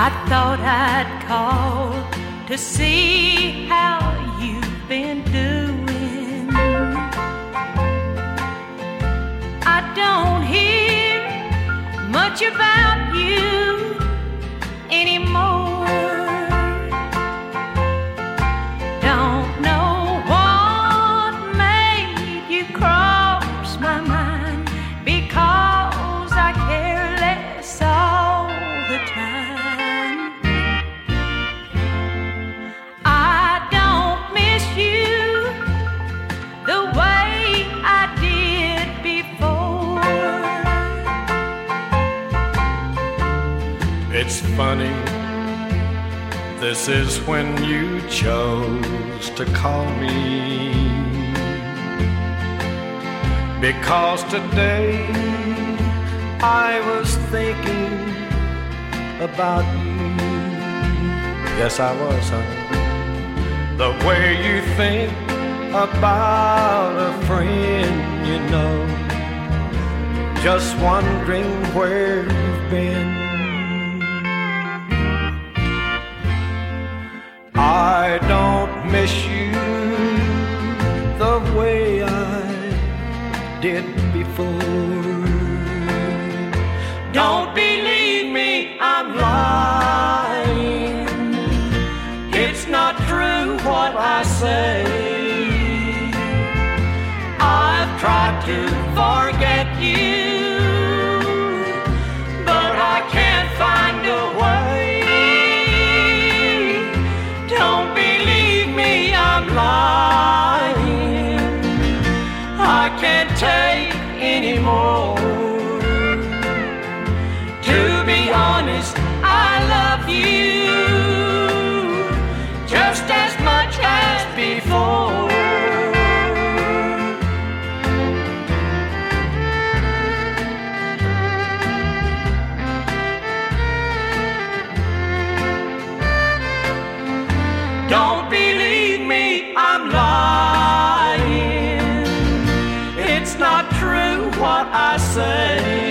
I thought I'd call to see how you've been doing. I don't hear much about you. It's funny, this is when you chose to call me. Because today I was thinking about you. Yes, I was, honey. The way you think about a friend, you know. Just wondering where you've been. The way I did before. Don't believe me, I'm lying. It's not true what I say. I've tried to I can't take anymore. To be honest, I love you just as much as before. Don't true what I say.